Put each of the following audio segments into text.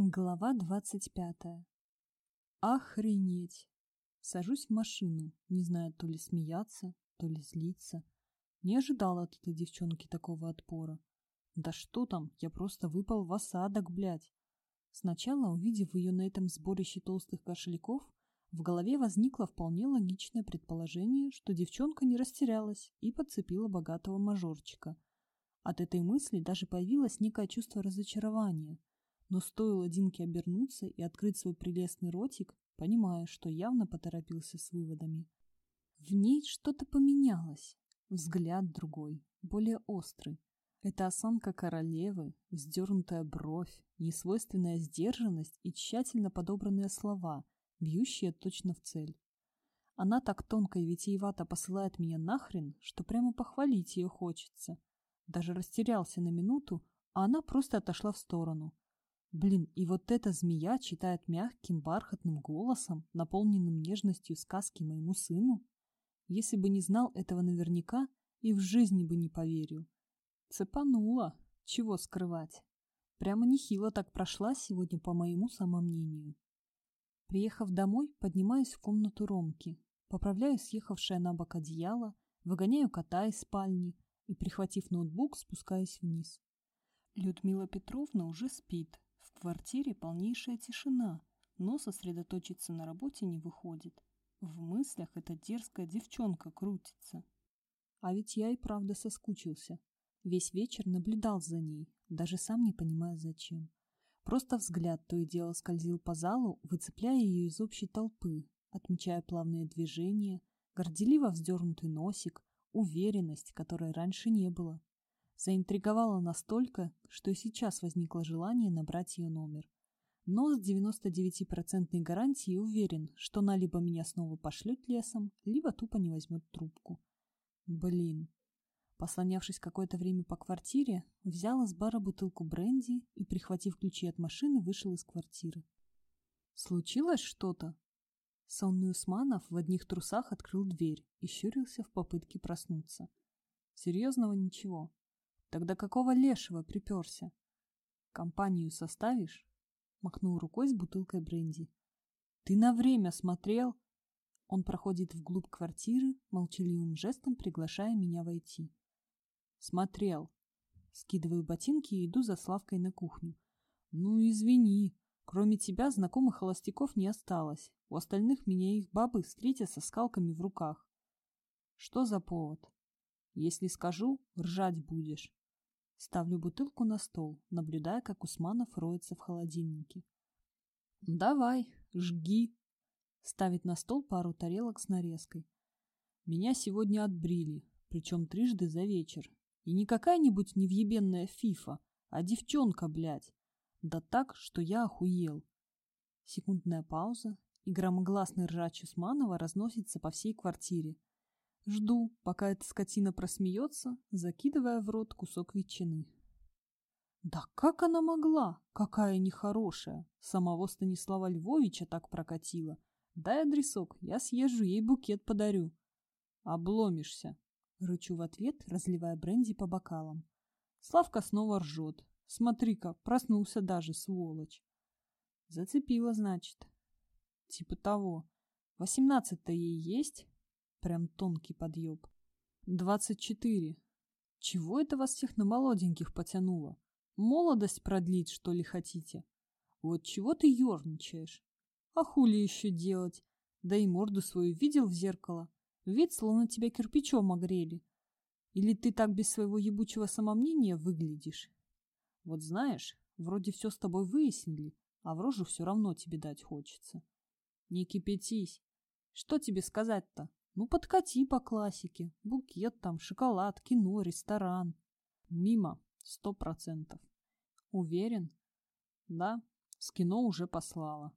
Глава двадцать пятая. Охренеть! Сажусь в машину, не знаю то ли смеяться, то ли злиться. Не ожидала от этой девчонки такого отпора. Да что там, я просто выпал в осадок, блядь. Сначала, увидев ее на этом сборище толстых кошельков, в голове возникло вполне логичное предположение, что девчонка не растерялась и подцепила богатого мажорчика. От этой мысли даже появилось некое чувство разочарования – но стоило Динке обернуться и открыть свой прелестный ротик, понимая, что явно поторопился с выводами. В ней что-то поменялось. Взгляд другой, более острый. Это осанка королевы, вздернутая бровь, несвойственная сдержанность и тщательно подобранные слова, бьющие точно в цель. Она так тонко и витиевато посылает меня нахрен, что прямо похвалить ее хочется. Даже растерялся на минуту, а она просто отошла в сторону, Блин, и вот эта змея читает мягким бархатным голосом, наполненным нежностью сказки моему сыну. Если бы не знал этого наверняка, и в жизни бы не поверил. Цепанула, чего скрывать. Прямо нехило так прошла сегодня по моему самомнению. Приехав домой, поднимаюсь в комнату Ромки, поправляю съехавшее на бок одеяло, выгоняю кота из спальни и, прихватив ноутбук, спускаюсь вниз. Людмила Петровна уже спит, в квартире полнейшая тишина, но сосредоточиться на работе не выходит. В мыслях эта дерзкая девчонка крутится. А ведь я и правда соскучился. Весь вечер наблюдал за ней, даже сам не понимая зачем. Просто взгляд то и дело скользил по залу, выцепляя ее из общей толпы, отмечая плавные движения, горделиво вздернутый носик, уверенность, которой раньше не было заинтриговала настолько, что сейчас возникло желание набрать ее номер. Но с 99% гарантией уверен, что она либо меня снова пошлет лесом, либо тупо не возьмет трубку. Блин. Послонявшись какое-то время по квартире, взял из бара бутылку бренди и, прихватив ключи от машины, вышел из квартиры. Случилось что-то? Сонный Усманов в одних трусах открыл дверь и щурился в попытке проснуться. Серьезного ничего. Тогда какого лешего приперся? Компанию составишь? Махнул рукой с бутылкой бренди. Ты на время смотрел? Он проходит вглубь квартиры, молчаливым жестом приглашая меня войти. Смотрел. Скидываю ботинки и иду за Славкой на кухню. Ну, извини. Кроме тебя знакомых холостяков не осталось. У остальных меня их бабы встретят со скалками в руках. Что за повод? Если скажу, ржать будешь. Ставлю бутылку на стол, наблюдая, как Усманов роется в холодильнике. «Давай, жги!» Ставит на стол пару тарелок с нарезкой. Меня сегодня отбрили, причем трижды за вечер. И не какая-нибудь невъебенная фифа, а девчонка, блядь. Да так, что я охуел. Секундная пауза, и громогласный ржач Усманова разносится по всей квартире. Жду, пока эта скотина просмеется, закидывая в рот кусок ветчины. Да как она могла? Какая нехорошая! Самого Станислава Львовича так прокатила. Дай адресок, я съезжу, ей букет подарю. Обломишься. Рычу в ответ, разливая бренди по бокалам. Славка снова ржет. Смотри-ка, проснулся даже, сволочь. Зацепила, значит. Типа того. Восемнадцать-то ей есть? Прям тонкий подъеб. Двадцать четыре. Чего это вас всех на молоденьких потянуло? Молодость продлить, что ли, хотите? Вот чего ты ерничаешь? А хули еще делать? Да и морду свою видел в зеркало. Вид, словно тебя кирпичом огрели. Или ты так без своего ебучего самомнения выглядишь? Вот знаешь, вроде все с тобой выяснили, а в рожу все равно тебе дать хочется. Не кипятись. Что тебе сказать-то? Ну, подкати по классике. Букет там, шоколад, кино, ресторан. Мимо. Сто процентов. Уверен? Да, с кино уже послала.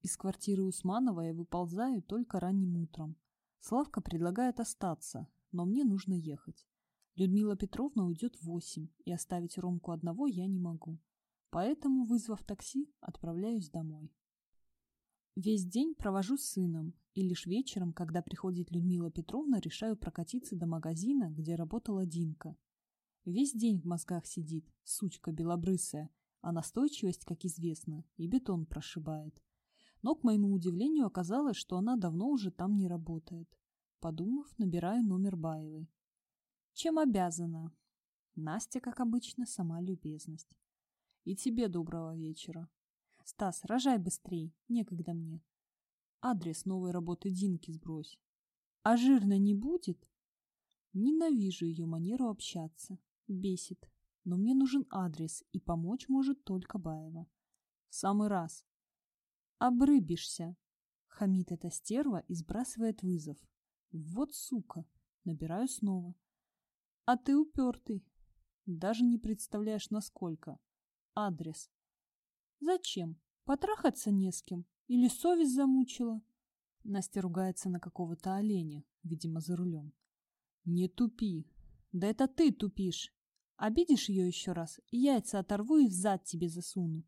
Из квартиры Усманова я выползаю только ранним утром. Славка предлагает остаться, но мне нужно ехать. Людмила Петровна уйдет в восемь, и оставить Ромку одного я не могу. Поэтому, вызвав такси, отправляюсь домой. Весь день провожу с сыном, и лишь вечером, когда приходит Людмила Петровна, решаю прокатиться до магазина, где работала Динка. Весь день в мозгах сидит, сучка белобрысая, А настойчивость, как известно, и бетон прошибает. Но, к моему удивлению, оказалось, что она давно уже там не работает. Подумав, набираю номер Баевой. Чем обязана? Настя, как обычно, сама любезность. И тебе доброго вечера. Стас, рожай быстрей, некогда мне. Адрес новой работы Динки сбрось. А жирно не будет? Ненавижу ее манеру общаться. Бесит. Но мне нужен адрес, и помочь может только Баева. В самый раз. Обрыбишься. Хамит эта стерва и сбрасывает вызов. Вот сука. Набираю снова. А ты упертый. Даже не представляешь, насколько. Адрес. Зачем? Потрахаться не с кем? Или совесть замучила? Настя ругается на какого-то оленя, видимо, за рулем. Не тупи. Да это ты тупишь. Обидишь ее еще раз, яйца оторву и взад тебе засуну.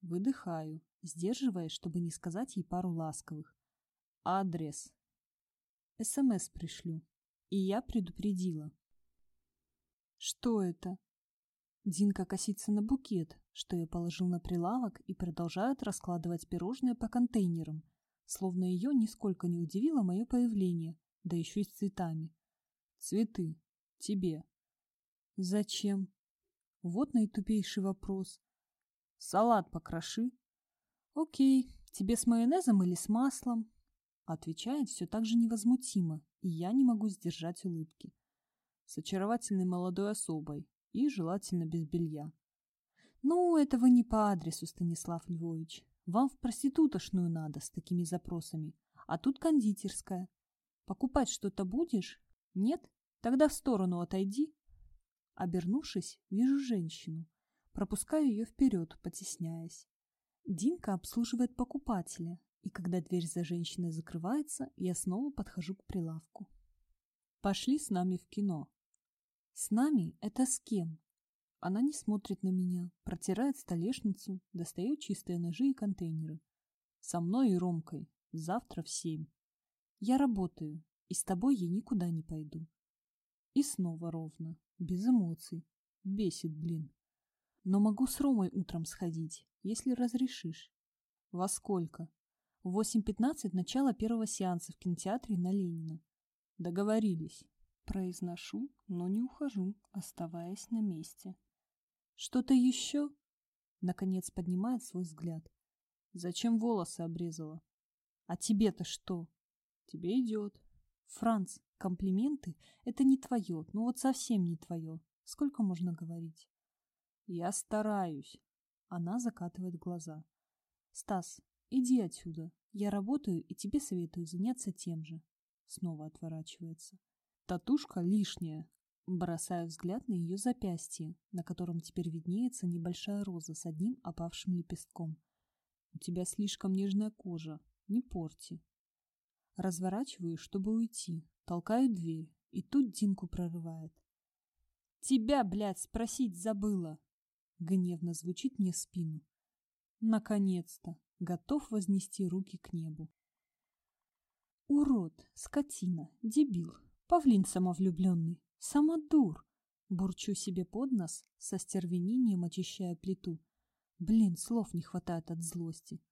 Выдыхаю, сдерживаясь, чтобы не сказать ей пару ласковых. Адрес. СМС пришлю. И я предупредила. Что это? Динка косится на букет, что я положил на прилавок и продолжает раскладывать пирожные по контейнерам, словно ее нисколько не удивило мое появление, да еще и с цветами. Цветы. Тебе. Зачем? Вот наитупейший вопрос. Салат покроши. Окей, тебе с майонезом или с маслом? Отвечает все так же невозмутимо, и я не могу сдержать улыбки. С очаровательной молодой особой и желательно без белья. Ну, этого не по адресу, Станислав Львович. Вам в проститутошную надо с такими запросами, а тут кондитерская. Покупать что-то будешь? Нет? Тогда в сторону отойди Обернувшись, вижу женщину. Пропускаю ее вперед, потесняясь. Динка обслуживает покупателя, и когда дверь за женщиной закрывается, я снова подхожу к прилавку. Пошли с нами в кино. С нами? Это с кем? Она не смотрит на меня, протирает столешницу, достает чистые ножи и контейнеры. Со мной и Ромкой. Завтра в семь. Я работаю, и с тобой я никуда не пойду. И снова ровно. Без эмоций. Бесит, блин. Но могу с Ромой утром сходить, если разрешишь. Во сколько? В 8.15 начало первого сеанса в кинотеатре на Ленина. Договорились. Произношу, но не ухожу, оставаясь на месте. Что-то еще? Наконец поднимает свой взгляд. Зачем волосы обрезала? А тебе-то что? Тебе идет. Франц, Комплименты — это не твое, ну вот совсем не твое. Сколько можно говорить? Я стараюсь. Она закатывает глаза. Стас, иди отсюда. Я работаю, и тебе советую заняться тем же. Снова отворачивается. Татушка лишняя. Бросаю взгляд на ее запястье, на котором теперь виднеется небольшая роза с одним опавшим лепестком. У тебя слишком нежная кожа. Не порти. Разворачиваю, чтобы уйти, Толкаю дверь, и тут Динку прорывает. «Тебя, блядь, спросить забыла!» Гневно звучит мне в спину. Наконец-то! Готов вознести руки к небу. Урод, скотина, дебил, павлин самовлюбленный, самодур. Бурчу себе под нос, со стервенением очищая плиту. Блин, слов не хватает от злости.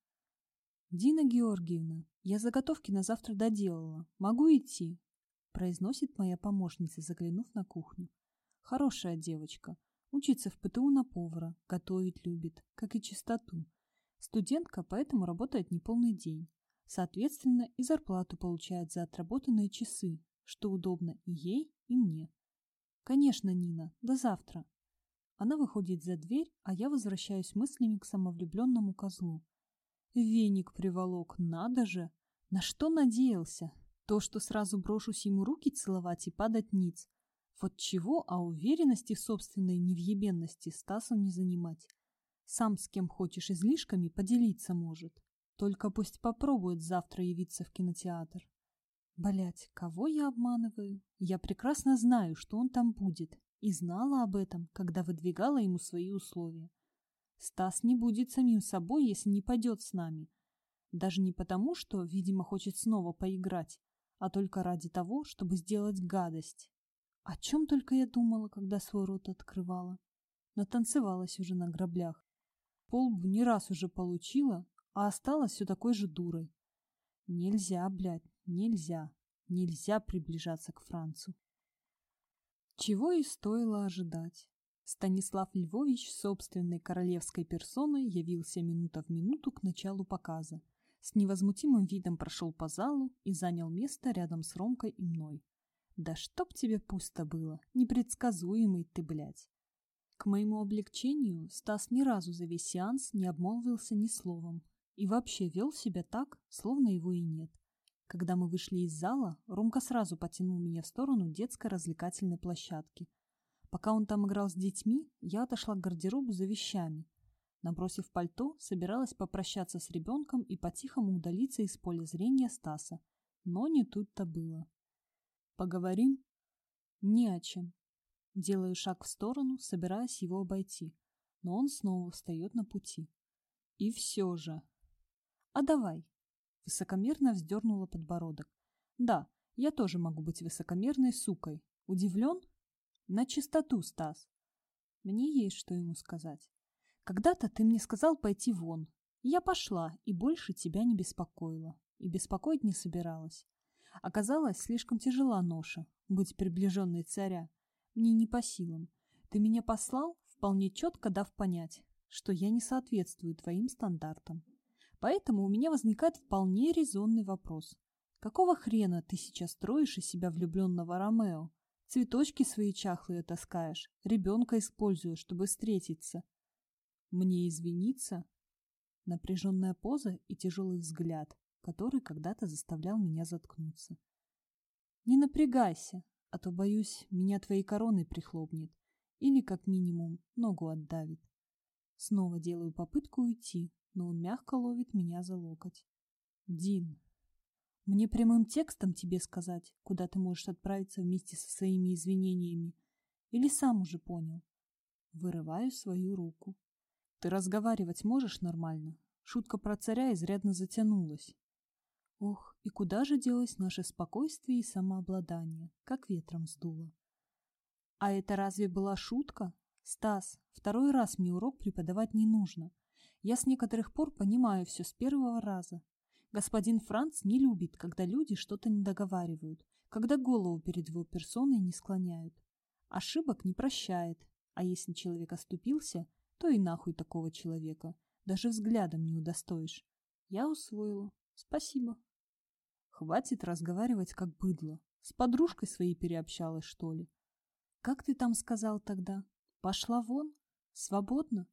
Дина Георгиевна, я заготовки на завтра доделала. Могу идти? произносит моя помощница, заглянув на кухню. Хорошая девочка. Учится в ПТУ на повара, готовить любит, как и чистоту. Студентка, поэтому работает неполный день. Соответственно, и зарплату получает за отработанные часы, что удобно и ей, и мне. Конечно, Нина, до завтра. Она выходит за дверь, а я возвращаюсь мыслями к самовлюбленному козлу. Веник приволок, надо же! На что надеялся? То, что сразу брошусь ему руки целовать и падать ниц. Вот чего, а уверенности в собственной невъебенности Стасом не занимать. Сам с кем хочешь излишками поделиться может. Только пусть попробует завтра явиться в кинотеатр. Блять, кого я обманываю? Я прекрасно знаю, что он там будет, и знала об этом, когда выдвигала ему свои условия. Стас не будет самим собой, если не пойдет с нами. Даже не потому, что, видимо, хочет снова поиграть, а только ради того, чтобы сделать гадость. О чем только я думала, когда свой рот открывала. Натанцевалась уже на граблях. Полбу не раз уже получила, а осталась все такой же дурой. Нельзя, блядь, нельзя, нельзя приближаться к Францу. Чего и стоило ожидать. Станислав Львович собственной королевской персоной явился минута в минуту к началу показа. С невозмутимым видом прошел по залу и занял место рядом с Ромкой и мной. Да чтоб тебе пусто было, непредсказуемый ты, блядь. К моему облегчению Стас ни разу за весь сеанс не обмолвился ни словом и вообще вел себя так, словно его и нет. Когда мы вышли из зала, Ромка сразу потянул меня в сторону детской развлекательной площадки, Пока он там играл с детьми, я отошла к гардеробу за вещами. Набросив пальто, собиралась попрощаться с ребенком и по-тихому удалиться из поля зрения Стаса. Но не тут-то было. «Поговорим?» «Не о чем». Делаю шаг в сторону, собираясь его обойти, но он снова встает на пути. И все же. «А давай!» Высокомерно вздернула подбородок. «Да, я тоже могу быть высокомерной сукой. Удивлен?» На чистоту, Стас. Мне есть что ему сказать. Когда-то ты мне сказал пойти вон. Я пошла и больше тебя не беспокоила. И беспокоить не собиралась. Оказалось, слишком тяжела ноша, быть приближенной царя. Мне не по силам. Ты меня послал, вполне четко дав понять, что я не соответствую твоим стандартам. Поэтому у меня возникает вполне резонный вопрос. Какого хрена ты сейчас строишь из себя влюбленного Ромео? Цветочки свои чахлые таскаешь, ребенка используешь, чтобы встретиться. Мне извиниться? Напряженная поза и тяжелый взгляд, который когда-то заставлял меня заткнуться. Не напрягайся, а то, боюсь, меня твоей короной прихлопнет или, как минимум, ногу отдавит. Снова делаю попытку уйти, но он мягко ловит меня за локоть. Дин, мне прямым текстом тебе сказать, куда ты можешь отправиться вместе со своими извинениями? Или сам уже понял? Вырываю свою руку. Ты разговаривать можешь нормально? Шутка про царя изрядно затянулась. Ох, и куда же делось наше спокойствие и самообладание, как ветром сдуло. А это разве была шутка? Стас, второй раз мне урок преподавать не нужно. Я с некоторых пор понимаю все с первого раза, Господин Франц не любит, когда люди что-то не договаривают, когда голову перед его персоной не склоняют. Ошибок не прощает, а если человек оступился, то и нахуй такого человека. Даже взглядом не удостоишь. Я усвоила. Спасибо. Хватит разговаривать как быдло. С подружкой своей переобщалась, что ли? Как ты там сказал тогда? Пошла вон? Свободно?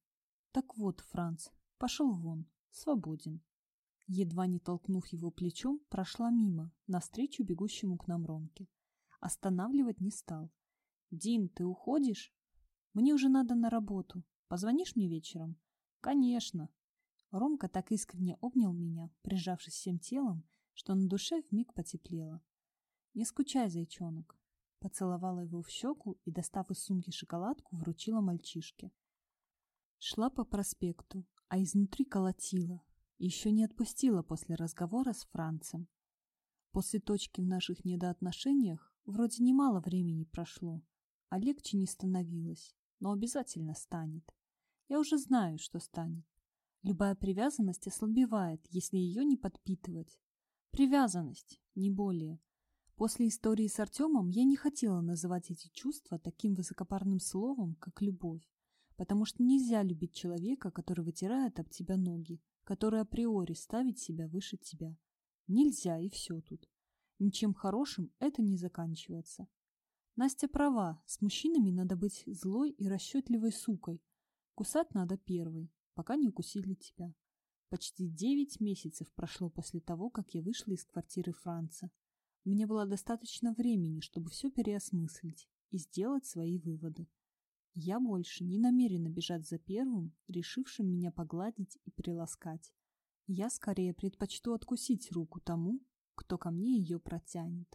Так вот, Франц, пошел вон. Свободен. Едва не толкнув его плечом, прошла мимо, навстречу бегущему к нам Ромке. Останавливать не стал. «Дин, ты уходишь? Мне уже надо на работу. Позвонишь мне вечером?» «Конечно!» Ромка так искренне обнял меня, прижавшись всем телом, что на душе вмиг потеплело. «Не скучай, зайчонок!» Поцеловала его в щеку и, достав из сумки шоколадку, вручила мальчишке. Шла по проспекту, а изнутри колотила, еще не отпустила после разговора с Францем. После точки в наших недоотношениях вроде немало времени прошло, а легче не становилось, но обязательно станет. Я уже знаю, что станет. Любая привязанность ослабевает, если ее не подпитывать. Привязанность, не более. После истории с Артемом я не хотела называть эти чувства таким высокопарным словом, как любовь, потому что нельзя любить человека, который вытирает об тебя ноги, который априори ставит себя выше тебя. Нельзя, и все тут. Ничем хорошим это не заканчивается. Настя права, с мужчинами надо быть злой и расчетливой сукой. Кусать надо первой, пока не укусили тебя. Почти девять месяцев прошло после того, как я вышла из квартиры Франца. Меня было достаточно времени, чтобы все переосмыслить и сделать свои выводы. Я больше не намерена бежать за первым, решившим меня погладить и приласкать. Я скорее предпочту откусить руку тому, кто ко мне ее протянет.